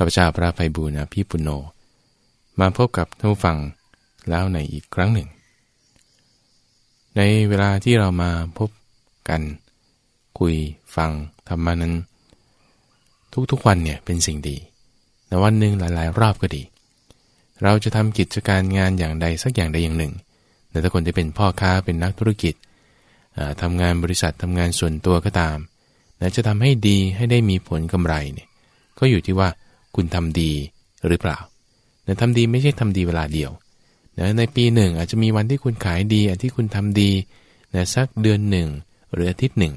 ข้าพเจ้าพระภัยบูรณพี่ปุณโญมาพบกับท่านฟังแล้วในอีกครั้งหนึ่ง ในเวลาที่เรามาพบกัน คุยฟังธรรมานั้น ทุกๆวันเนี่ยเป็นสิ่งดี แต่วันหนึ่งหลายๆ รอบก็ดี เราจะทำกิจการงานอย่างใดสักอย่างใดอย่างหนึ่ง แต่ถ้าคนที่เป็นพ่อค้าเป็นนักธุรกิจทำงานบริษัททำงานส่วนตัวก็ตามจะทำให้ดีให้ได้มีผลกำไรเนี่ยก็อยู่ที่ว่า คุณทำดีหรือเปล่าแต่ทำดีไม่ใช่ทำดีเวลาเดียวนะในปีหนึ่งอาจจะมีวันที่คุณขายดีอันที่คุณทำดีนะสักเดือนหนึ่งหรืออาทิตย์หนึ่ง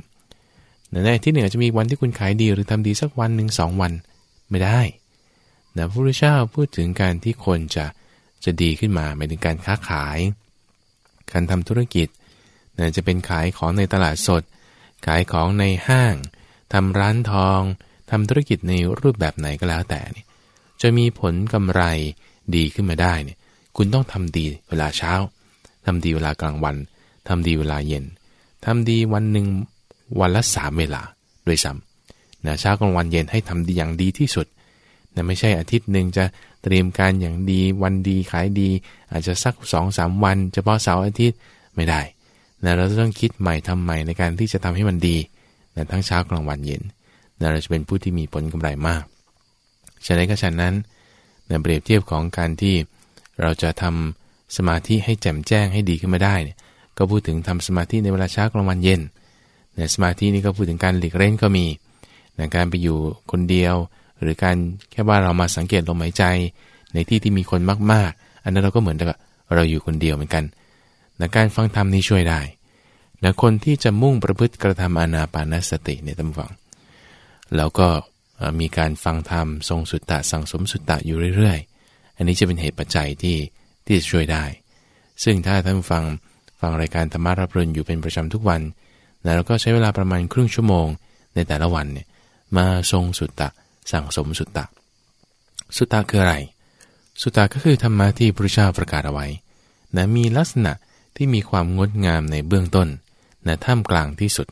ในอาทิตย์หนึ่งอาจจะมีวันที่คุณขายดีหรือทำดีสักวันหนึ่งสองวันไม่ได้นะพระพุทธเจ้าพูดถึงการที่คนจะจะดีขึ้นมาหมายถึงการค้าขาย การทำธุรกิจนะจะเป็นขายของในตลาดสด ขายของในห้างทำร้านทอง ทำธุรกิจในรูปแบบไหนก็แล้วแต่นี่จะมีผลกำไรดีขึ้นมาได้เนี่ยคุณต้องทำดีเวลาเช้าทำดีเวลากลางวันทำดีเวลาเย็นทำดีวันหนึ่งวันละสามเวลาด้วยซ้ำนะเช้ากลางวันเย็นให้ทำดีอย่างดีที่สุดนะไม่ใช่อาทิตย์หนึ่งจะเตรียมการอย่างดีวันดีขายดี อาจจะสักสองสามวันเฉพาะเสาร์อาทิตย์ไม่ได้นะเราต้องคิดใหม่ทำใหม่ในการที่จะทำให้มันดีนะทั้งเช้ากลางวันเย็น เราจะเป็นผู้ที่มีผลกำไรมากฉะนั้นก็ฉะนั้นนเปรียบเทียบของการที่เราจะทำสมาธิให้แจ่มแจ้งให้ดีขึ้นมาได้เนี่ยก็พูดถึงทำสมาธิในเวลาเช้ากลางวันเย็นนสมาธินี่ก็พูดถึงการหลีกเล่นก็มีนะการไปอยู่คนเดียว หรือการแค่ว่าเรามาสังเกตลมหายใจ ในที่ที่มีคนมากๆ อันนั้นเราก็เหมือนกับเราอยู่คนเดียวเหมือนกันนะการฟังธรรมนี้ช่วยได้นะคนที่จะมุ่งประพฤติกระทำอานาปานสติในตำฝัง แล้วก็มีการฟังธรรมทรงสุตตะสั่งสมสุตตะอยู่เรื่อยๆ อันนี้จะเป็นเหตุปัจจัยที่ที่จะช่วยได้ ซึ่งถ้าท่านฟังฟังรายการธรรมารับรุนอยู่เป็นประจำทุกวัน แล้วก็ใช้เวลาประมาณครึ่งชั่วโมงในแต่ละวันเนี่ยมาทรงสุตตะสั่งสมสุตตะ สุตตะคืออะไร สุตตะก็คือธรรมะที่พระเจ้าประกาศเอาไว้นะมีลักษณะที่มีความงดงามในเบื้องต้นนะท่ามกลางที่สุด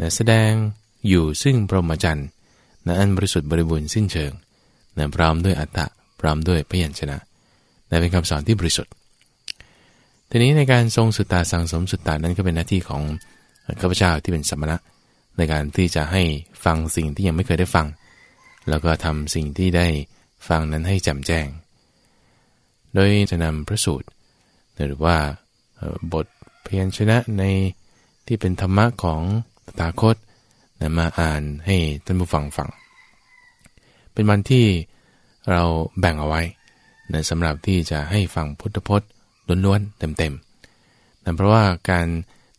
นะแสดง อยู่ซึ่งพรหมจรรย์นะอันบริสุทธิ์บริบูรณ์สิ้นเชิงนะพร้อมด้วยอัตตะพร้อมด้วยพยัญชนะนะเป็นคำสอนที่บริสุทธิ์ ทีนี้ในการทรงสุตตาสังสมสุตตานั้นก็เป็นหน้าที่ของข้าพเจ้าที่เป็นสมณะ ในการที่จะให้ฟังสิ่งที่ยังไม่เคยได้ฟัง แล้วก็ทำสิ่งที่ได้ฟังนั้นให้แจ่มแจ้ง โดยจะนำพระสูตร หรือว่าบทเพียรชนะในที่เป็นธรรมะของตถาคต นะมาอ่านให้ท่านผู้ฟังฟัง เป็นวันที่เราแบ่งเอาไว้นะสำหรับที่จะให้ฟังพุทธพจน์ล้วนๆเต็มๆนะเพราะว่าการ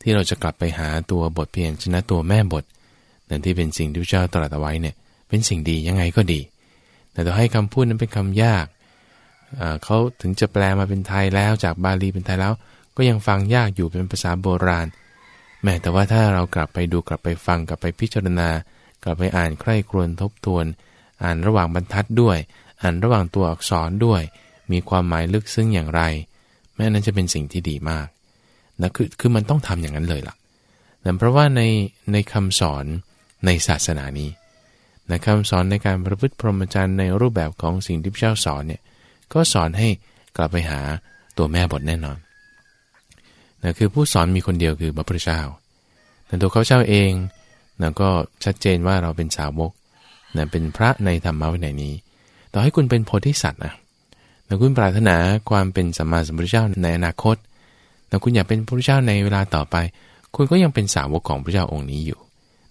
ที่เราจะกลับไปหาตัวบทเพียงชนะตัวแม่บทนั่นที่เป็นสิ่งที่พระเจ้าตรัสเอาไว้เนี่ยเป็นสิ่งดียังไงก็ดี แต่ต่อให้คำพูดนั้นเป็นคำยากเขาถึงจะแปลมาเป็นไทยแล้วจากบาลีเป็นไทยแล้ว ก็ยังฟังยากอยู่เป็นภาษาโบราณ แม้แต่ว่าถ้าเรากลับไปดูกลับไปฟังกลับไปพิจารณา กลับไปอ่านใคร่ครวญทบทวน อ่านระหว่างบรรทัดด้วย อ่านระหว่างตัวอักษรด้วย มีความหมายลึกซึ้งอย่างไร แม้นั้นจะเป็นสิ่งที่ดีมากนะคือคือมันต้องทำอย่างนั้นเลยล่ะนะเพราะว่าในในคำสอนในศาสนานี้นะคำสอนในการประพฤติพรหมจรรย์ในรูปแบบของสิ่งที่พระเจ้าสอนเนี่ยก็สอนให้กลับไปหาตัวแม่บทแน่นอน นะคือผู้สอนมีคนเดียวคือพระพุทธเจ้าแต่ตัวเขาเจ้าเองนะก็ชัดเจนว่าเราเป็นสาวกนะเป็นพระในธรรมะวินัยนี้ ต่อให้คุณเป็นโพธิสัตว์นะแต่คุณปรารถนาความเป็นสัมมาสัมพุทธเจ้าในอนาคตแต่คุณอยากเป็นพระพุทธเจ้าในเวลาต่อไป คุณก็ยังเป็นสาวกของพระเจ้าองค์นี้อยู่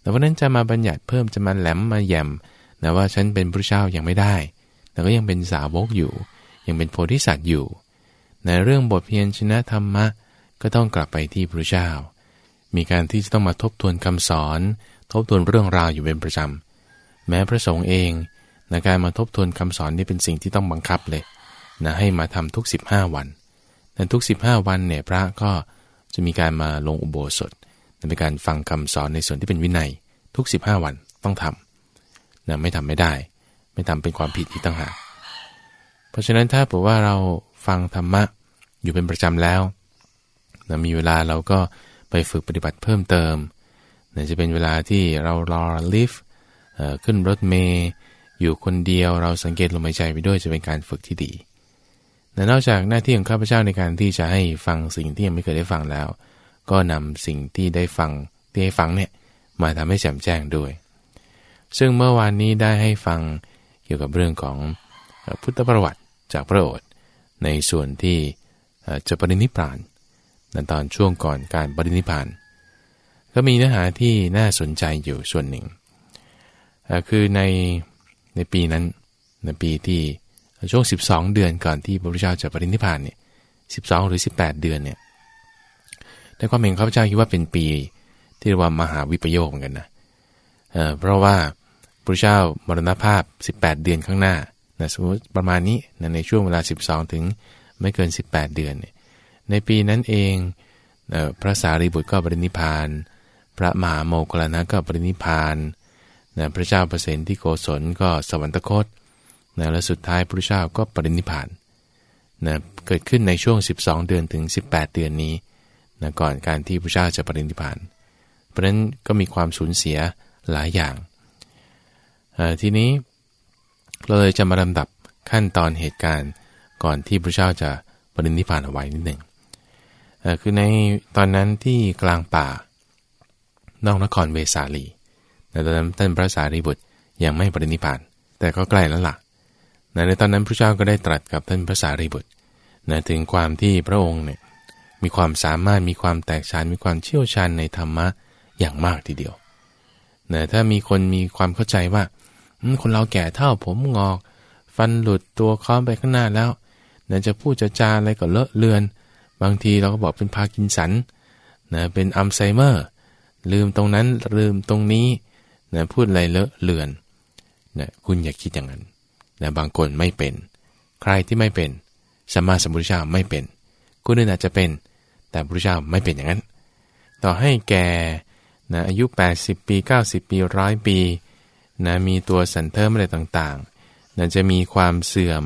แต่เพราะนั้นจะมาบัญญัติเพิ่มจะมาแหลมมาแยมนะว่าฉันเป็นพระเจ้ายังไม่ได้ แต่ก็ยังเป็นสาวกอยู่ ยังเป็นโพธิสัตว์อยู่ ในเรื่องบทเพียรชนะธรรมะ ก็ต้องกลับไปที่พระเจ้า มีการที่จะต้องมาทบทวนคำสอน ทบทวนเรื่องราวอยู่เป็นประจำ แม้พระสงฆ์เองในการมาทบทวนคำสอนนี่เป็นสิ่งที่ต้องบังคับเลยนะให้มาทำทุก 15 วัน แต่ทุก 15 วันเนี่ยพระก็จะมีการมาลงอุโบสถเป็นการฟังคำสอนในส่วนที่เป็นวินัย ทุก 15 วันต้องทำนะไม่ทำไม่ได้ ไม่ทำเป็นความผิดอีกต่างหากเพราะฉะนั้นถ้าบอกว่าเราฟังธรรมะอยู่เป็นประจำแล้ว นะมีเวลาเราก็ไปฝึกปฏิบัติเพิ่มเติมนะจะเป็นเวลาที่เรารอลิฟต์ขึ้นรถเมย์อยู่คนเดียวเราสังเกตลมหายใจไปด้วยจะเป็นการฝึกที่ดีแต่นอกจากหน้าที่ของข้าพเจ้าในการที่จะให้ฟังสิ่งที่ยังไม่เคยได้ฟังแล้ว ก็นำสิ่งที่ได้ฟังที่ให้ฟังเนี่ยมาทำให้แจ่มแจ้งด้วย ซึ่งเมื่อวานนี้ได้ให้ฟังเกี่ยวกับเรื่องของพุทธประวัติจากพระโอษฐ์ในส่วนที่จะปรินิพพาน ในตอนช่วงก่อนการปรินิพาน ก็มีเนื้อหาที่น่าสนใจอยู่ส่วนหนึ่ง คือในในปีนั้นในปีที่ช่วง 12 เดือนก่อนที่พระพุทธเจ้าจะปรินิพพานเนี่ยสิหรือ 18 เดือนเนี่ยในความเห็นข้าพเจ้าคิดว่าเป็นปีที่เรียกว่ามหาวิปโยคเหมือนกันนะเเพราะว่าพระเจ้ามรณภาพ 18 เดือนข้างหน้านะสมมติประมาณนี้นะในช่วงเวลา 12 ถึงไม่เกิน 18 เดือนเนี่ย ในปีนั้นเองพระสารีบุตรก็ปรินิพาน พระมหาโมคลนะก็ปรินิพานนะพระเจ้าเปรตที่โกศลก็สวรรคตนะและสุดท้ายพระเจ้าก็ปรินิพานนะเกิดขึ้นในช่วง 12 เดือนถึง 18 เดือนนี้นะก่อนการที่พระเจ้าจะปรินิพาน เพราะฉะนั้นก็มีความสูญเสียหลายอย่าง ทีนี้เราเลยจะมาลำดับขั้นตอนเหตุการณ์ก่อนที่พระเจ้าจะปรินิพานเอาไว้นิดหนึ่ง คือในตอนนั้นที่กลางป่า นอกนครเวสาลีในตอนนั้นท่านพระสารีบุตรยังไม่ปรินิพาน แต่ก็ใกล้แล้วละ่ะในตอนนั้นพระเจ้าก็ได้ตรัสกับท่านพระสารีบุตรนะถึงความที่พระองค์เนี่ยมีความสามารถมีความแตกฉานมีความเชี่ยวชาญในธรรมะอย่างมากทีเดียวนะถ้ามีคนมีความเข้าใจว่าคนเราแก่เท่าผมงอก ฟันหลุดตัวค้อมไปข้างหน้าแล้วนะจะพูดจะจาอะไรก็เลอะเลือน บางทีเราก็บอกเป็นพากินสันนะเป็นอัลไซเมอร์ ลืมตรงนั้นลืมตรงนี้นะพูดอะไรเลอะเลือนนะคุณอย่าคิดอย่างนั้นนะบางคนไม่เป็น ใครที่ไม่เป็นสมมาสมุทรเจ้าไม่เป็นคนอื่นอาจจะเป็น แต่พระเจ้าไม่เป็นอย่างนั้น ต่อให้แกนะอายุ 80 ปี 90 ปีร้อยปีนะมีตัวสันเทิมอะไรต่างๆนะจะมีความเสื่อม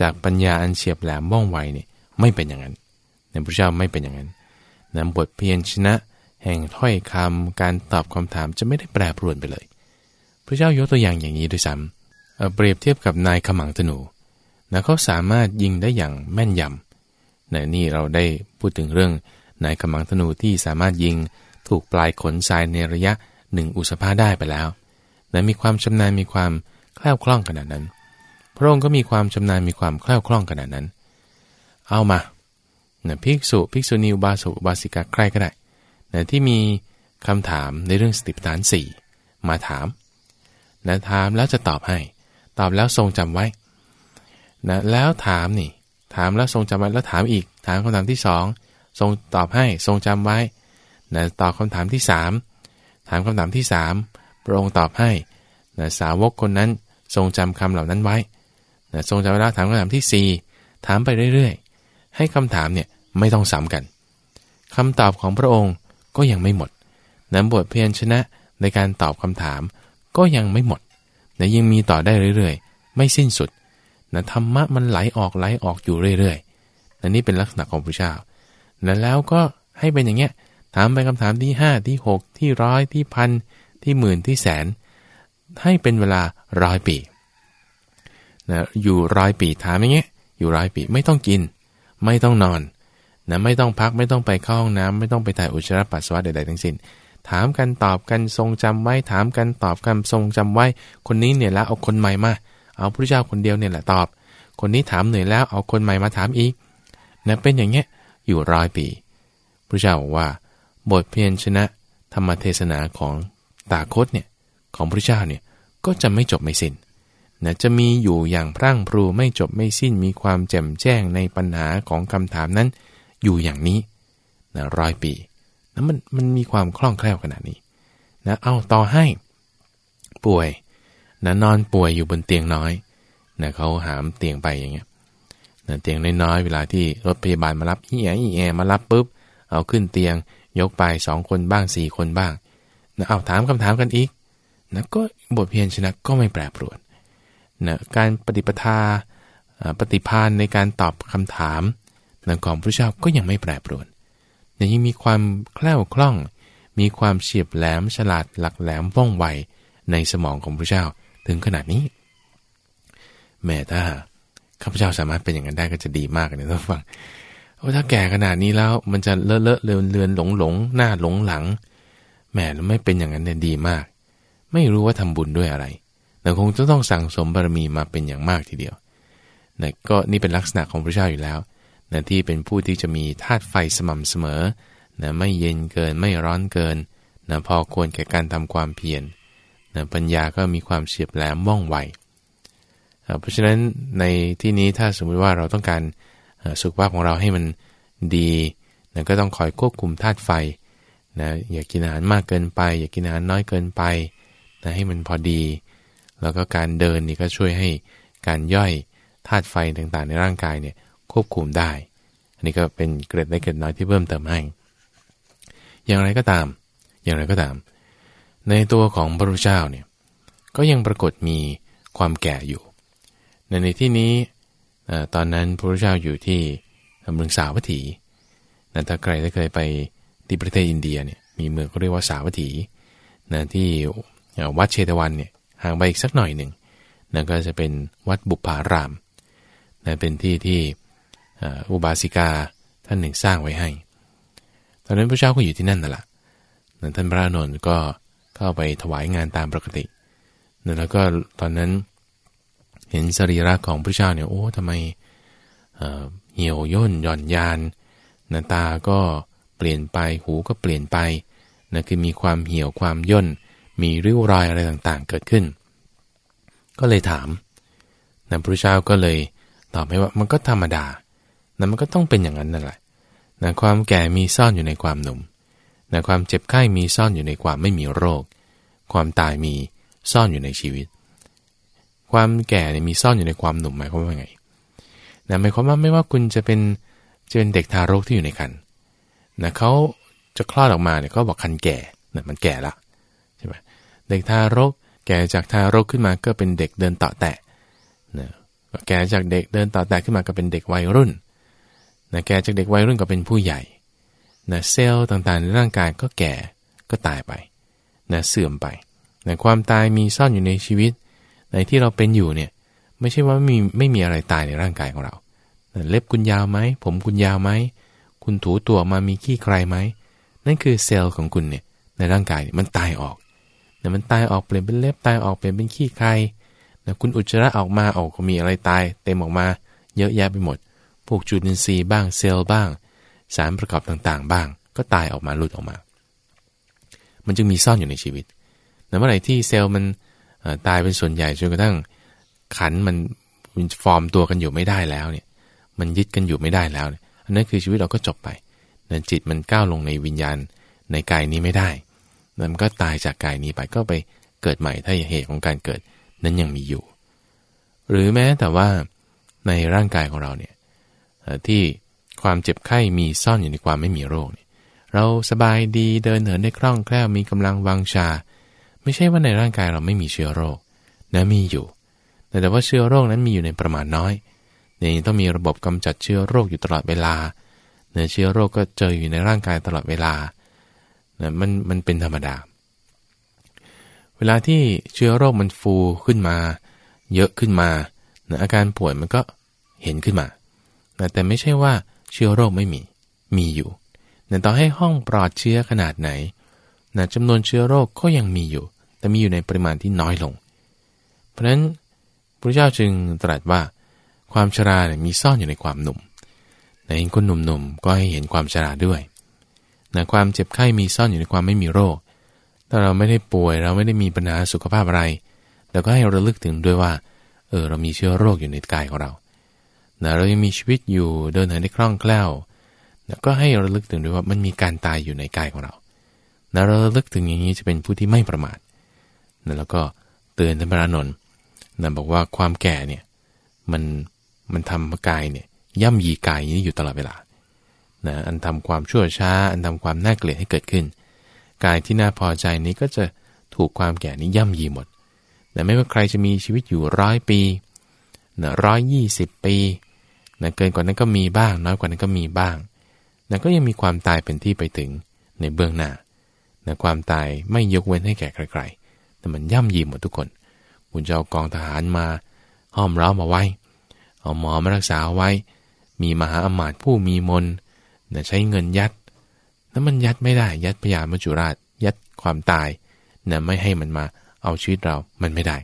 จากปัญญาอันเฉียบแหลมว่องไวเนี่ยไม่เป็นอย่างนั้น นะพระเจ้าไม่เป็นอย่างนั้นนะบทเพียรชนะ แห่งถ้อยคำการตอบคำถามจะไม่ได้แปรปรวนไปเลย พระเจ้ายกตัวอย่างอย่างนี้ด้วยซ้ำเปรียบเทียบกับนายขมังธนูนะเขาสามารถยิงได้อย่างแม่นยำนะนี่เราได้พูดถึงเรื่องนายขมังธนูที่สามารถยิงถูกปลายขนทรายในระยะหนึ่งอุสภาได้ไปแล้วนะมีความชำนาญมีความแคล่วคล่องขนาดนั้น พระองค์ก็มีความชำนาญมีความแคล่วคล่องขนาดนั้น เอามา นะภิกษุภิกษุณีอุบาสกอุบาสิกาใครก็ได้นะที่มีคำถามในเรื่องสติปัฏฐานสี่มาถามนะถามแล้วจะตอบให้ ตอบแล้วทรงจำไว้นะแล้วถามนี่ ถามแล้วทรงจำไว้แล้วถามอีก ถามคำถามที่สองทรงตอบให้ทรงจำไว้นะตอบคำถามที่สามถามคำถามที่สามพระองค์ตอบให้นะสาวกคนนั้นทรงจำคำเหล่านั้นไว้นะทรงจำไว้แล้วถามคำถามที่สี่ถามไปเรื่อยๆ ให้คำถามเนี่ยไม่ต้องซ้ำกันคำตอบของพระองค์ก็ยังไม่หมดนะบทเพียรชนะในการตอบคำถามก็ยังไม่หมดนะยังมีต่อได้เรื่อยๆ ไม่สิ้นสุดนะธรรมะมันไหลออกไหลออกอยู่เรื่อยๆนะนี่เป็นลักษณะของพระเจ้านะแล้วก็ให้เป็นอย่างเงี้ยถามไปคำถามที่ 5 ที่ 6 ที่ร้อยที่พันที่หมื่นที่แสน ให้เป็นเวลาร้อยปีนะอยู่ร้อยปีถามอย่างเงี้ยอยู่ร้อยปีไม่ต้องกิน ไม่ต้องนอนนะไม่ต้องพักไม่ต้องไปเข้าห้องน้ำไม่ต้องไปถ่ายอุจจาระปัสสาวะใดๆทั้งสิ้น ถามกันตอบกันทรงจำไว้ถามกันตอบกันทรงจำไว้ คนนี้เนี่ยแล้วเอาคนใหม่มา เอาพระเจ้าคนเดียวเนี่ยแหละตอบ คนนี้ถามเหนื่อยแล้วเอาคนใหม่มาถามอีกนะเป็นอย่างเงี้ยอยู่ร้อยปีพระเจ้าบอกว่า บทเพียรชนะธรรมเทศนาของตาคตเนี่ยของพระเจ้าเนี่ยก็จะไม่จบไม่สิน้น นะจะมีอยู่อย่างพรั่งพรูไม่จบไม่สิ้นมีความแจ่มแจ้งในปัญหาของคำถามนั้น อยู่อย่างนี้นะร้อยปีนะมันมันมีความคล่องแคล่วขนาดนี้นะเอาต่อให้ ป่วยนะนอนป่วยอยู่บนเตียงน้อยนะเขาหามเตียงไปอย่างเงี้ยนะเตียงน้อยๆเวลาที่รถพยาบาลมารับอีแออีแอมารับปุ๊บ เอาขึ้นเตียงยกไปสองคนบ้างสี่คนบ้างนะเอาถามคำถามกันอีกนะก็บทเพียรชนะก็ไม่แปรปรวน นะการปฏิปทาปฏิพานในการตอบคำถามนะของพระเจ้าก็ยังไม่แปรปรวนแต่ยังมีความแคล่วคล่อง มีความเฉียบแหลมฉลาดหลักแหลมว่องไวในสมองของพระเจ้าถึงขนาดนี้ แม่ถ้าข้าพเจ้าสามารถเป็นอย่างนั้นได้ก็จะดีมากเลยท่านฟังโอ้ถ้าแก่ขนาดนี้แล้วมันจะเลอะเลอะเลือนเลือนหลงหลงหน้าหลงหลังแม่ไม่เป็นอย่างนั้นเนี่ยดีมาก ไม่รู้ว่าทำบุญด้วยอะไร แต่คงจะต้องสั่งสมบารมีมาเป็นอย่างมากทีเดียวนะก็นี่เป็นลักษณะของพระเจ้าอยู่แล้วนะที่เป็นผู้ที่จะมีธาตุไฟสม่ำเสมอนะไม่เย็นเกินไม่ร้อนเกินนะพอควรแก่การทำความเพียรนะปัญญาก็มีความเฉียบแหลมว่องไวเพราะฉะนั้นในที่นี้ถ้าสมมติว่าเราต้องการสุขภาพของเราให้มันดีนะก็ต้องคอยควบคุมธาตุไฟนะอย่ากินอาหารมากเกินไป อย่ากินอาหารน้อยเกินไปนะให้มันพอดี แล้วก็การเดินนี่ก็ช่วยให้การย่อยธาตุไฟต่างๆ ในร่างกายเนี่ยควบคุมได้ อันนี้ก็เป็นเกร็ดเล็กเกร็ดน้อยที่เพิ่มเติมให้ อย่างไรก็ตาม อย่างไรก็ตาม ในตัวของพระรูเจ้าเนี่ยก็ยังปรากฏมีความแก่อยู่ในในที่นี้ตอนนั้นพระรูเจ้าอยู่ที่เมืองสาวัตถีนะถ้าใครได้เคยไปที่ประเทศอินเดียเนี่ยมีเมืองเขาเรียกว่าสาวัตถีนะที่วัดเชตวันเนี่ย ห่างไปอีกสักหน่อยหนึ่งนั่นก็จะเป็นวัดบุพารามนะเป็นที่ที่อุบาสิกาท่านหนึ่งสร้างไว้ให้ ตอนนั้นพระเจ้าก็อยู่ที่นั่นนั่นแหละท่านพระนนท์ก็เข้าไปถวายงานตามปกติ แล้วก็ตอนนั้นเห็นสรีระของพระเจ้าเนี่ยโอ้ทำไมเหี่ยวย่นหย่อนยานหน้าตาก็เปลี่ยนไปหูก็เปลี่ยนไปนะคือมีความเหี่ยวความย่น มีริ้วรอยอะไรต่างๆ เกิดขึ้น ก็เลยถามนะพระเจ้าก็เลยตอบให้ว่ามันก็ธรรมดานะมันก็ต้องเป็นอย่างนั้นนั่นแหละนะความแก่มีซ่อนอยู่ในความหนุ่มนะความเจ็บไข้มีซ่อนอยู่ในความไม่มีโรค ความตายมีซ่อนอยู่ในชีวิต ความแก่เนี่ยมีซ่อนอยู่ในความหนุ่มหมายความว่าไงนะหมายความว่าไม่ว่าคุณจะเป็นจะเป็นเด็กทารกที่อยู่ในคันนะเขาจะคลอดออกมาเนี่ยก็บอกคันแก่นะมันแก่ละ เด็กทารก แก่จากทารกขึ้นมาก็เป็นเด็กเดินต่อแตะนะแก่จากเด็กเดินต่อแตะขึ้นมาก็เป็นเด็กวัยรุ่นนะแก่จากเด็กวัยรุ่นก็เป็นผู้ใหญ่นะเซลล์ต่างๆ ในร่างกายก็แก่ก็ตายไปนะเสื่อมไปนะความตายมีซ่อนอยู่ในชีวิต ในที่เราเป็นอยู่เนี่ยไม่ใช่ว่าไม่มีไม่มีอะไรตายในร่างกายของเรานะเล็บคุณยาวไหมผมคุณยาวไหมคุณถูตัวมามีขี้ใครไหมนั่นคือเซลล์ของคุณเนี่ยในร่างกายมันตายออก นะมันตายออกเปลี่ยนเป็นเล็บตายออกเปลี่ยนเป็นขี้ใครนะคุณอุจจาระออกมาออกก็มีอะไรตาย เต็มออกมาเยอะแยะไปหมด พวกจุลินทรีย์บ้างเซลล์บ้าง สารประกอบต่างๆ บ้าง ก็ตายออกมาหลุดออกมา มันจึงมีซ่อนอยู่ในชีวิตแต่เมื่อไหร่ที่เซลล์มันตายเป็นส่วนใหญ่จนกระทั่งขันมันฟอร์มตัวกันอยู่ไม่ได้แล้วเนี่ย มันยึดกันอยู่ไม่ได้แล้วเนี่ยอันนั้นคือชีวิตเราก็จบไปนั่นจิตมันก้าวลงในวิญญาณในกายนี้ไม่ได้ นั่นก็ตายจากกายนี้ไปก็ไปเกิดใหม่ถ้าเหตุของการเกิดนั้นยังมีอยู่ หรือแม้แต่ว่าในร่างกายของเราเนี่ยที่ความเจ็บไข้มีซ่อนอยู่ในความไม่มีโรคเนี่ยเราสบายดีเดินเหินได้คล่องแคล่วมีกำลังวังชา ไม่ใช่ว่าในร่างกายเราไม่มีเชื้อโรคนะมีอยู่ แต่แต่ว่าเชื้อโรคนั้นมีอยู่ในประมาณน้อยเนี่ยต้องมีระบบกำจัดเชื้อโรคอยู่ตลอดเวลาเนื้อเชื้อโรคก็เจออยู่ในร่างกายตลอดเวลา นะมันมันเป็นธรรมดา เวลาที่เชื้อโรคมันฟูขึ้นมา เยอะขึ้นมานะอาการป่วยมันก็เห็นขึ้นมานะแต่ไม่ใช่ว่าเชื้อโรคไม่มี มีอยู่แต่ต่อให้ห้องปลอดเชื้อขนาดไหนนะจำนวนเชื้อโรคก็ยังมีอยู่ แต่มีอยู่ในปริมาณที่น้อยลง เพราะฉะนั้นพระเจ้าจึงตรัสว่า ความชราเนี่ยมีซ่อนอยู่ในความหนุ่มในคนหนุ่มๆก็ให้เห็นความชราด้วย นะความเจ็บไข้มีซ่อนอยู่ในความไม่มีโรค ถ้าเราไม่ได้ป่วยเราไม่ได้มีปัญหาสุขภาพอะไรเราก็ให้เราลึกถึงด้วยว่า เออเรามีเชื้อโรคอยู่ในกายของเรานะเรายังมีชีวิตอยู่เดินเหินได้คล่องแคล่วนะก็ให้เราลึกถึงด้วยว่ามันมีการตายอยู่ในกายของเรานะเราลึกถึงอย่างนี้จะเป็นผู้ที่ไม่ประมาทนะแล้วก็เตือนท่านพระนนท์นะบอกว่าความแก่เนี่ยมันมันทำกายเนี่ยย่ำยีกายนี้อยู่ตลอดเวลา นะอันทำความชั่วช้า อันทำความน่าเกลียดให้เกิดขึ้น กายที่น่าพอใจนี้ก็จะถูกความแก่นี้ย่ำยีหมดแต่ไม่ว่าใครจะมีชีวิตอยู่ร้อยปีนะร้อยยี่สิบปีนะเกินกว่านั้นก็มีบ้าง น้อยกว่านั้นก็มีบ้างนะก็ยังมีความตายเป็นที่ไปถึงในเบื้องหน้านะความตายไม่ยกเว้นให้แก่ใครๆ แต่มันย่ำยีหมดทุกคนคุณจะเอากองทหารมาห้อมร้อมเอาไว้ เอาหมอมารักษาไว้ มีมหาอมาตย์ผู้มีมน นะใช้เงินยัดแล้วมันยัดไม่ได้ ยัดพยามัจจุราช ยัดความตายนะไม่ให้มันมาเอาชีวิตเรา มันไม่ได้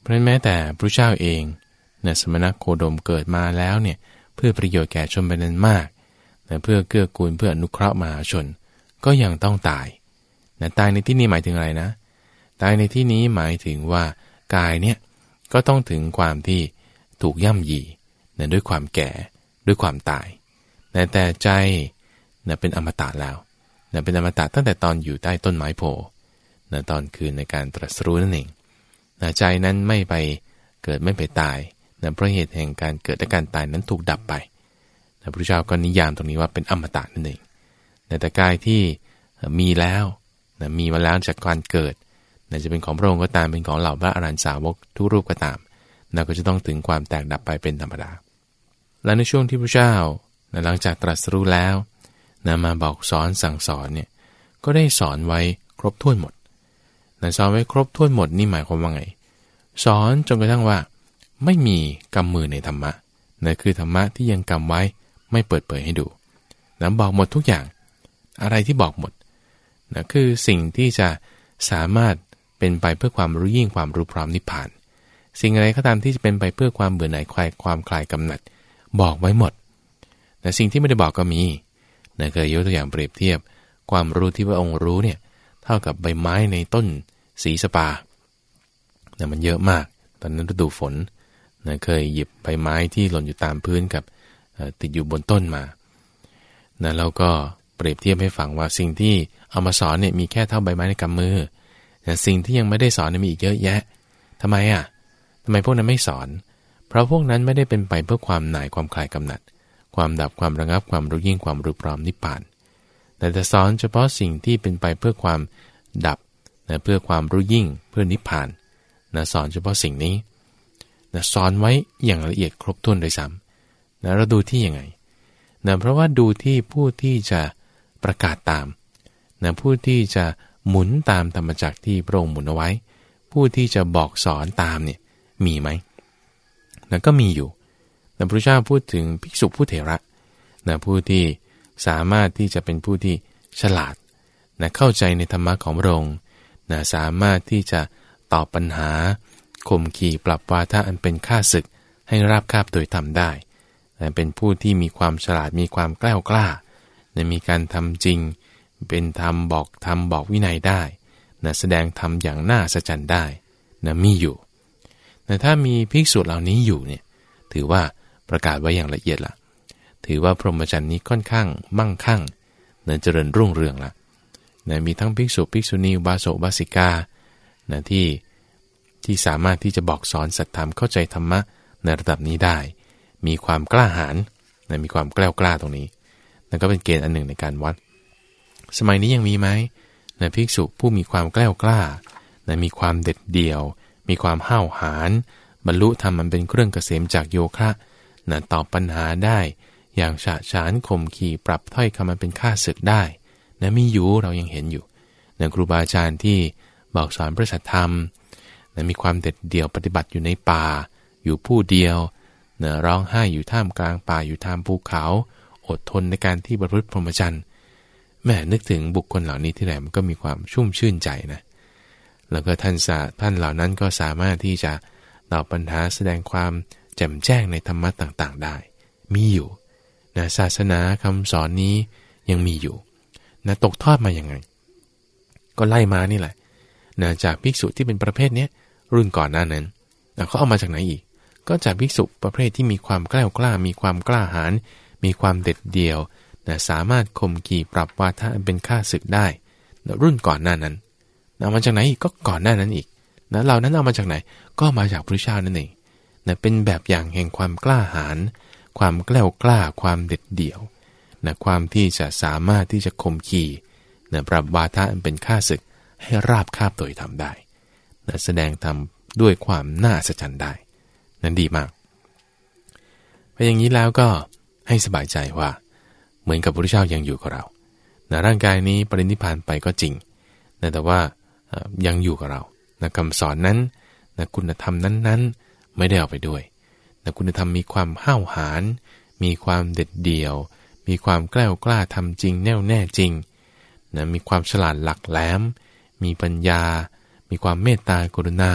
เพราะแม้แต่พระเจ้าเองนะสมณโคดมเกิดมาแล้วเนี่ยเพื่อประโยชน์แก่ชนเป็นนั้นมากนะเพื่อเกื้อกูลเพื่ออนุเคราะห์มหาชน ก็ยังต้องตายนะตายในที่นี้หมายถึงอะไรนะ ตายในที่นี้หมายถึงว่ากายเนี่ยก็ต้องถึงความที่ถูกย่ำยีนะด้วยความแก่ด้วยความตาย นะแต่ใจนะเป็นอมตะแล้วนะเป็นอมตะตั้งแต่ตอนอยู่ใต้ต้นไม้โพนะตอนคืนในการตรัสรู้นั่นเองนะใจนั้นไม่ไปเกิดไม่ไปตายนะเพราะเหตุแห่งการเกิดและการตายนั้นถูกดับไปนะพระเจ้าก็นิยามตรงนี้ว่าเป็นอมตะนั่นเองนแต่กายที่มีแล้วนะมีมาแล้วจากการเกิดนะจะเป็นของพระองค์ก็ตามเป็นของเหล่าพระอรหันตสาวกทุกรูปก็ตามนะก็จะต้องถึงความแตกดับไปเป็นธรรมดา และในช่วงที่พระเจ้า หลังจากตรัสรู้แล้วนะมาบอกสอนสั่งสอนเนี่ยก็ได้สอนไว้ครบถ้วนหมดนะสอนไว้ครบถ้วนหมดนี่หมายความว่าไง สอนจนกระทั่งว่า ไม่มีกำมือในธรรมะนะคือธรรมะที่ยังกำไว้ไม่เปิดเผยให้ดูนะบอกหมดทุกอย่าง อะไรที่บอกหมดนะคือสิ่งที่จะสามารถเป็นไปเพื่อความรู้ยิ่งความรู้พร้อมนิพพาน สิ่งอะไรก็ตามที่จะเป็นไปเพื่อความเบื่อหน่ายคลายความคลายกำหนัด บอกไว้หมด แต่สิ่งที่ไม่ได้บอกก็มีนะเคยยกตัวอย่างเปรียบเทียบ ความรู้ที่พระองค์รู้เนี่ยเท่ากับใบไม้ในต้นสีสปานะมันเยอะมาก ตอนนั้นฤดูฝนนะเคยหยิบใบไม้ที่หล่นอยู่ตามพื้นกับติดอยู่บนต้นมานะเราก็เปรียบเทียบให้ฟังว่าสิ่งที่เอามาสอนเนี่ยมีแค่เท่าใบไม้ในกำมือแต่สิ่งที่ยังไม่ได้สอนมีอีกเยอะแยะทำไมอะทำไมพวกนั้นไม่สอน เพราะพวกนั้นไม่ได้เป็นไปเพื่อความหน่ายความคลายกำหนัด ความดับความระงับความรู้ยิ่งความรู้พร้อมนิพพาน แต่จะสอนเฉพาะสิ่งที่เป็นไปเพื่อความดับนะเพื่อความรู้ยิ่งเพื่อนิพพานนะสอนเฉพาะสิ่งนี้นะสอนไว้อย่างละเอียดครบถ้วนโดยซ้ำนะเราดูที่ยังไงนะเพราะว่าดูที่ผู้ที่จะประกาศตามนะผู้ที่จะหมุนตามธรรมจักรที่พระองค์หมุนเอาไว้ ผู้ที่จะบอกสอนตามเนี่ยมีไหมนะก็มีอยู่ นะพระเจ้าพูดถึงภิกษุผู้เถระนะผู้ที่สามารถที่จะเป็นผู้ที่ฉลาดนะเข้าใจในธรรมะของพระองค์นะสามารถที่จะตอบปัญหาข่มขีปรับวาทะอันเป็นค่าศึกให้ราบคาบโดยทำได้นะเป็นผู้ที่มีความฉลาดมีความกล้ากล้านะมีการทำจริง เป็นธรรมบอกธรรมบอกวินัยได้นะแสดงธรรมอย่างน่าสะใจได้นะมีอยู่แต่ถ้ามีภิกษุเหล่านี้อยู่เนี่ยถือว่า ประกาศไว้อย่างละเอียดละถือว่าพรหมจรรย์นี้ค่อนข้างมั่งคั่งเนินเจริญรุ่งเรืองละนะมีทั้งภิกษุภิกษุณีบาโสบาสิกานะที่ที่สามารถที่จะบอกสอนสัตธรรมเข้าใจธรรมะในระดับนี้ได้ มีความกล้าหาญนะมีความกล้ากล้าตรงนี้นั่นก็เป็นเกณฑ์อันหนึ่งในการวัด สมัยนี้ยังมีไหมนะภิกษุผู้มีความกล้ากล้านะมีความเด็ดเดี่ยว มีความห้าวหาญบรรลุธรรมมันเป็นเครื่องเกษมจากโยคะ นะตอบปัญหาได้ อย่างฉะฉานข่มขี่ปรับถ้อยคำมันเป็นค่าศึกได้นะมีอยู่เรายังเห็นอยู่นะครูบาอาจารย์ที่บอกสอนพระสัทธรรมนะมีความเด็ดเดี่ยวปฏิบัติอยู่ในป่า อยู่ผู้เดียวนะร้องไห้อยู่ท่ามกลางป่าอยู่ท่ามภูเขา อดทนในการที่บรรลุพรหมจรรย์แม่นึกถึงบุคคลเหล่านี้ที่ไหนมันก็มีความชุ่มชื่นใจนะแล้วก็ท่านสาท่านเหล่านั้นก็สามารถที่จะตอบปัญหาแสดงความ แจ่มแจ้งในธรรมะต่างๆได้ มีอยู่นะศาสนาคำสอนนี้ยังมีอยู่นะตกทอดมาอย่างไง ก็ไล่มานี่แหละนะจากภิกษุที่เป็นประเภทนี้รุ่นก่อนหน้านั้นนะเขาเอามาจากไหนอีก ก็จากภิกษุประเภทที่มีความกล้ากล้า มีความกล้าหาญมีความเด็ดเดี่ยวนะสามารถข่มขี่ปรับวาทะเป็นค่าศึกได้นะรุ่นก่อนหน้านั้นนะมาจากไหนอีกก็ก่อนหน้านั้นอีกนะเรานั้นเอามาจากไหน ก็มาจากพระเจ้านั่นเอง นะเป็นแบบอย่างแห่งความกล้าหาญความกล้ากล้าความเด็ดเดี่ยวนะความที่จะสามารถที่จะข่มขีนะปรับวาทะเป็นค่าศึกให้ราบคาบโดยทำได้นะแสดงทำด้วยความน่าสัจจันได้นั้นดีมากไปอย่างนี้แล้วก็ให้สบายใจว่า เหมือนกับพระเจ้ายังอยู่กับเรานะร่างกายนี้ปรินิพานไปก็จริงนะแต่ว่ายังอยู่กับเรานะคำสอนนั้นนะคุณธรรมนั้นๆ ไม่ได้เอาไปด้วย แต่คุณธรรมมีความห้าวหาญ มีความเด็ดเดี่ยว มีความกล้ากล้าทำจริงแน่วแน่จริงนะมีความฉลาดหลักแหลม มีปัญญา มีความเมตตากรุณา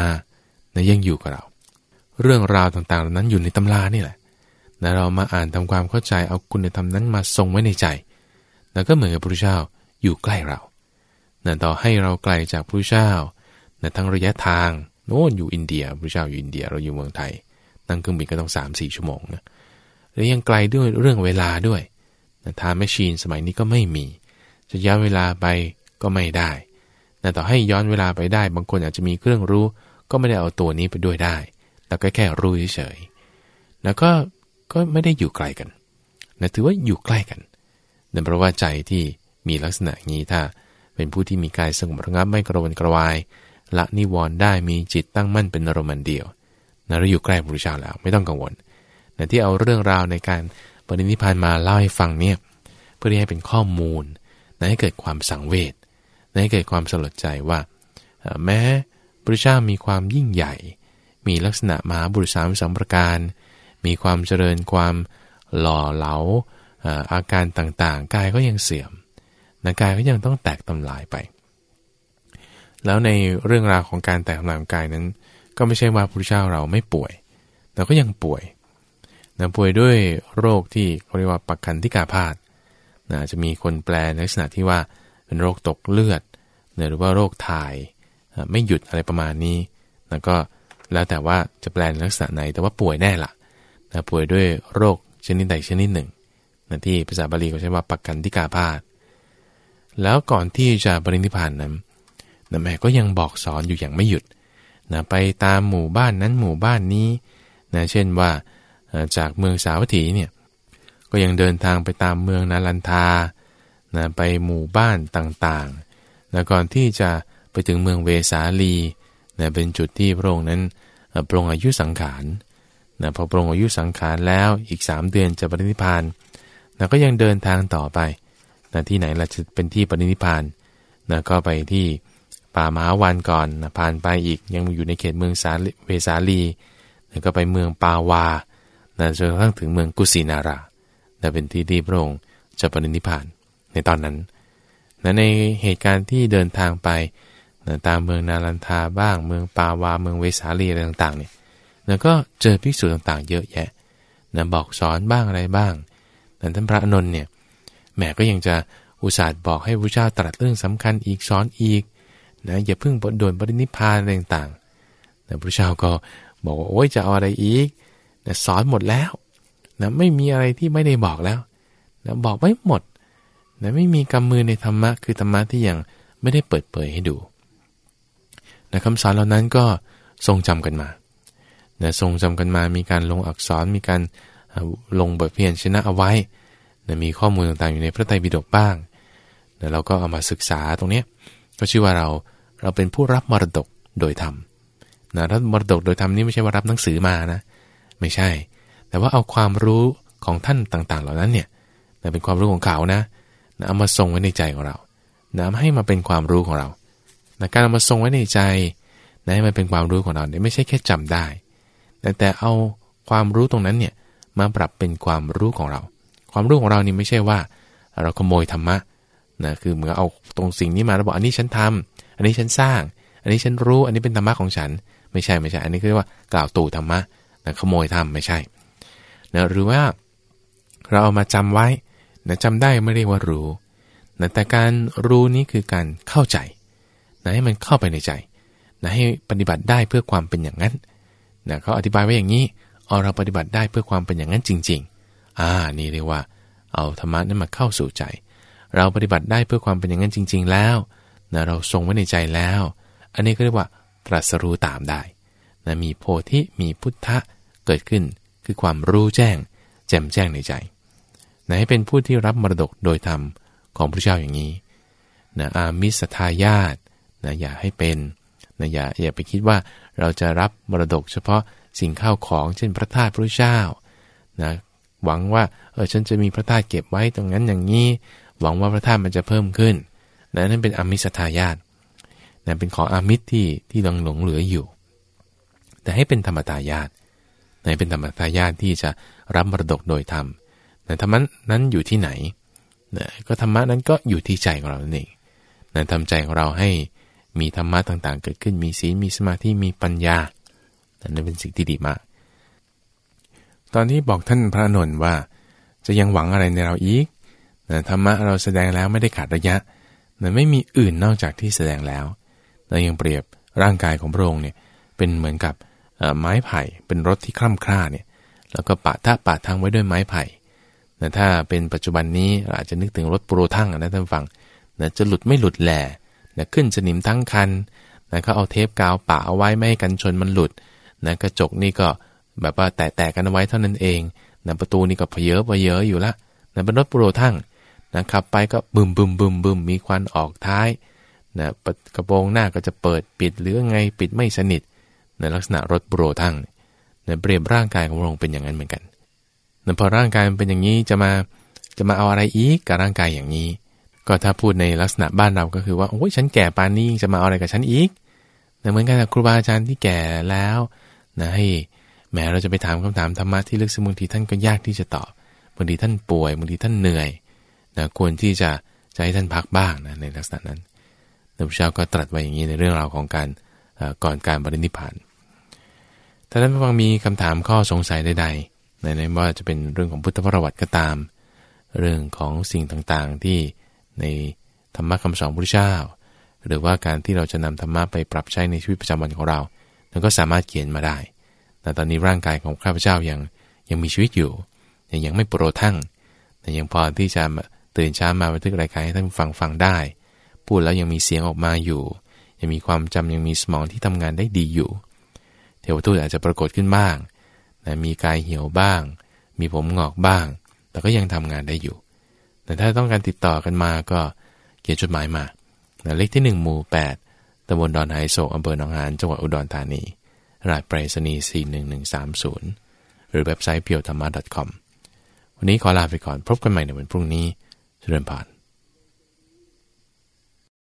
นะยังอยู่กับเรา เรื่องราวต่างๆเหล่านั้นอยู่ในตำรานี่แหละนะเรามาอ่านทำความเข้าใจเอาคุณธรรมนั้นมาทรงไว้ในใจ แล้วก็เหมือนกับพระพุทธเจ้าอยู่ใกล้เรานะต่อให้เราไกลจากพระพุทธเจ้านะทั้งระยะทาง โน้นอยู่อินเดียพระเจ้าอยู่อินเดียเราอยู่เมืองไทย นั่งเครื่องบินก็ต้องสามสี่ชั่วโมงนะแล้วยังไกลด้วยเรื่องเวลาด้วยนะทาแมชชีนสมัยนี้ก็ไม่มี จะย้อนเวลาไปก็ไม่ได้นะต่อให้ย้อนเวลาไปได้ บางคนอาจจะมีเครื่องรู้ ก็ไม่ได้เอาตัวนี้ไปด้วยได้แล้วก็แค่รู้เฉยๆแล้วก็ก็ไม่ได้อยู่ไกลกันนะถือว่าอยู่ใกล้กันนั่นเพราะว่าใจที่มีลักษณะนี้ถ้าเป็นผู้ที่มีกายสงบระงับไม่กระวนกระวาย ละนิวรณ์ได้มีจิตตั้งมั่นเป็นอารมณ์เดียวนะเราอยู่ใกล้พระพุทธเจ้าแล้วไม่ต้องกังวลนะที่เอาเรื่องราวในการปรินิพานมาเล่าให้ฟังเนี่ยเพื่อที่ให้เป็นข้อมูลนะให้เกิดความสังเวชนะให้เกิดความสลดใจว่า แม้พระเจ้ามีความยิ่งใหญ่ มีลักษณะมหาบุรุษสามสองประการ มีความเจริญความหล่อเหลาอาการต่างๆ กายก็ยังเสื่อมนะกายก็ยังต้องแตกทำลายไป แล้วในเรื่องราวของการแตกทำลายของกายนั้น ก็ไม่ใช่ว่าพระเจ้าเราไม่ป่วยแต่ก็ยังป่วยนะป่วยด้วยโรคที่เขาเรียกว่าปักคันที่กาพาดนะจะมีคนแปลในลักษณะที่ว่าเป็นโรคตกเลือดนะหรือว่าโรคถ่ายไม่หยุดอะไรประมาณนี้นะก็แล้วแต่ว่าจะแปลในลักษณะไหนแต่ว่าป่วยแน่ละนะป่วยด้วยโรคชนิดใดชนิดหนึ่งนะที่ภาษาบาลีเขาใช้ว่าปักกันที่กาพาดแล้วก่อนที่จะปรินิพานนั้น นะแม่ก็ยังบอกสอนอยู่อย่างไม่หยุดนะไปตามหมู่บ้านนั้นหมู่บ้านนี้นะเช่นว่าจากเมืองสาวัตถีเนี่ยก็ยังเดินทางไปตามเมืองนาลันทานะไปหมู่บ้านต่างๆนะก่อนที่จะไปถึงเมืองเวสาลีนะเป็นจุดที่พระองค์นั้นปรงอายุสังขารนะพอปรงอายุสังขารแล้วอีก 3 เดือนจะปรินิพานนะก็ยังเดินทางต่อไปนะที่ไหนล่ะจะเป็นที่ปรินิพานนะก็ไปที่ ป่าม้าวันก่อนนะผ่านไปอีกยังอยู่ในเขตเมืองสาเวสาลีแล้วก็ไปเมืองปาวานะจนกระทั่งถึงเมืองกุสินารานะเป็นที่ที่พระองค์จะปรินิพานในตอนนั้นนะในเหตุการณ์ที่เดินทางไปนะตามเมืองนาลันทาบ้าง เมืองปาวา เมืองเวสาลีอะไรต่างๆเนี่ยนะก็เจอภิกษุต่างๆ เยอะแยะนะบอกสอนบ้างอะไรบ้างแต่ท่านพระอนนท์เนี่ยแหมก็ยังจะอุตส่าห์บอกให้พระเจ้าตรัสเรื่องสำคัญอีกสอนอีก นะอย่าเพิ่งโดนปรินิพานอะไรต่างๆแต่พระเจ้าก็บอกว่าโอ้ยจะเอาอะไรอีกนะสอนหมดแล้วนะไม่มีอะไรที่ไม่ได้บอกแล้วนะบอกไม่หมดนะไม่มีกำมือในธรรมะคือธรรมะที่ยังไม่ได้เปิดเผยให้ดูนะคำสอนเหล่านั้นก็ทรงจำกันมานะทรงจำกันมา มีการลงอักษร มีการลงบทเพียนชนะเอาไว้นะมีข้อมูลต่างๆอยู่ในพระไตรปิฎกบ้างนะเราก็เอามาศึกษาตรงนี้ก็ชื่อว่าเรา เราเป็นผู้รับมรดกโดยธรรมนะรับมรดกโดยธรรมนี่ไม่ใช่ว่ารับหนังสือมานะ ไม่ใช่ แต่ว่าเอาความรู้ของท่านต่าง ๆ เหล่านั้นเนี่ยนะเป็นความรู้ของเขานะนะเอามาทรงไว้ในใจของเรานะให้มาเป็นความรู้ของเรานะการเอามาทรงไว้ในใจนะให้มันเป็นความรู้ของเราเนี่ยไม่ใช่แค่จำได้ แต่แต่เอาความรู้ตรงนั้นเนี่ยมาปรับเป็นความรู้ของเรา ความรู้ของเรานี่ไม่ใช่ว่า เราขโมยธรรมะนะคือเหมือนเอาตรงสิ่งนี้มาแล้วบอกอันนี้ฉันทำ อันนี้ฉันสร้าง อันนี้ฉันรู้ อันนี้เป็นธรรมะของฉัน ไม่ใช่ไม่ใช่ อันนี้คือว่ากล่าวตู่ธรรมะนะขโมยทำไม่ใช่นะหรือว่าเราเอามาจำไว้นะจำได้ไม่เรียกว่ารู้นะแต่การรู้นี้คือการเข้าใจนะให้มันเข้าไปในใจนะให้ปฏิบัติได้เพื่อความเป็นอย่างนั้นนะเขาอธิบายไว้อย่างนี้เอาเราปฏิบัติได้เพื่อความเป็นอย่างนั้นจริง ๆ อ่า นี่เรียกว่า เอาธรรมะนั้นมาเข้าสู่ใจ เราปฏิบัติได้เพื่อความเป็นอย่างนั้นจริง ๆ แล้ว นะเราทรงไว้ในใจแล้ว อันนี้ก็เรียกว่าตรัสรู้ตามได้นะมีโพธิมีพุทธะเกิดขึ้น คือความรู้แจ้ง แจ่มแจ้งในใจนะให้เป็นผู้ที่รับมรดกโดยธรรมของพระเจ้าอย่างนี้นะอามิสทายาตนะอย่าให้เป็นนะอย่าอย่าไปคิดว่าเราจะรับมรดกเฉพาะสิ่งข้าวของเช่นพระธาตุพระเจ้านะหวังว่าเออฉันจะมีพระธาตุเก็บไว้ตรงนั้นอย่างนี้ หวังว่าพระธาตุมันจะเพิ่มขึ้น นะนั่นเป็นอมิสทายาตนะเป็นของอามิตรที่ที่หลงหลงเหลืออยู่ แต่ให้เป็นธรรมตายาตในเป็นธรรมทายาทที่จะรับมรดกโดยธรรมแต่ธรรมะนั้นอยู่ที่ไหนนะก็ธรรมะนั้นก็อยู่ที่ใจของเราเองนะทำใจของเราให้มีธรรมะต่างๆ เกิดขึ้น มีศีล มีสมาธิ มีปัญญา นั่นเป็นสิ่งที่ดีมาก ตอนที่บอกท่านพระนนท์ว่า จะยังหวังอะไรในเราอีกนะธรรมะเราแสดงแล้วไม่ได้ขาดระยะ นะไม่มีอื่นนอกจากที่แสดงแล้วเรายังเปรียบร่างกายของพระองค์เนี่ยเป็นเหมือนกับไม้ไผ่ เป็นรถที่คล่ำคร่าเนี่ยแล้วก็ปะท่าปะทางไว้ด้วยไม้ไผ่นะถ้าเป็นปัจจุบันนี้อาจจะนึกถึงรถโปรทั้งนะท่านฟังนะจะหลุดไม่หลุดแหล่นะขึ้นสนิมทั้งคันนะเขาเอาเทปกาวปะเอาไว้ไม่ให้กันชนมันหลุดนะกระจกนี่ก็แบบว่าแตะๆกันเอาไว้เท่านั้นเองนะประตูนี่ก็เพเยอะเพเยอะอยู่ละนะเป็นรถโปรทั้ง นะขับไปก็บึมบึมบึมบึมมีควันออกท้ายนะกระโปรงหน้าก็จะเปิดปิดหรือไงปิดไม่สนิทในลักษณะรถโปรทั้งนะเปรียบร่างกายของพระองค์เป็นอย่างนั้นเหมือนกันนะพอร่างกายมันเป็นอย่างนี้จะมาจะมาเอาอะไรอีกกับร่างกายอย่างนี้ ก็ถ้าพูดในลักษณะบ้านเราก็คือว่าโอ้ยฉันแก่ปานนี้จะมาเอาอะไรกับฉันอีกนะเหมือนกันกับครูบาอาจารย์ที่แก่แล้วนะให้แม้เราจะไปถามคำถามธรรมะที่ลึกซึ้งบางทีท่านก็ยากที่จะตอบบางทีท่านป่วยบางทีท่านเหนื่อย นะควรที่จะจะให้ท่านพักบ้างนะในลักษณะนั้นพระพุทธเจ้าก็ตรัสไว้อย่างนี้ในเรื่องราวของการก่อนการบริณิพานถ้าท่านผู้ฟังมีคำถามข้อสงสัยใดๆในไม่ว่าจะเป็นเรื่องของพุทธประวัติก็ตาม เรื่องของสิ่งต่างๆที่ในธรรมะคำสอนพระพุทธเจ้า หรือว่าการที่เราจะนำธรรมะไปปรับใช้ในชีวิตประจำวันของเราเราก็สามารถเขียนมาได้ แต่ตอนนี้ร่างกายของข้าพเจ้ายังยังมีชีวิตอยู่ ยังไม่โปรทั้งแต่ยังพอที่จะ ตื่นเช้ามาบันทึกรายการให้ท่านฟังฟังได้ พูดแล้วยังมีเสียงออกมาอยู่ ยังมีความจำยังมีสมองที่ทำงานได้ดีอยู่ เทวทูตอาจจะปรากฏขึ้นบ้างนะมีกายเหี่ยวบ้าง มีผมงอกบ้าง แต่ก็ยังทำงานได้อยู่ แต่ถ้าต้องการติดต่อกันมาก็เขียนจดหมายมานะเลขที่1หมู่8ตำบลดอนไฮโศกอำเภอหนองหานจังหวัดอุดรธานีรายไปรษณีย์41130 หรือเว็บไซต์เพียวธรรมะ .com วันนี้ขอลาไปก่อนพบกันใหม่ในวันพรุ่งนี้ เจริญพร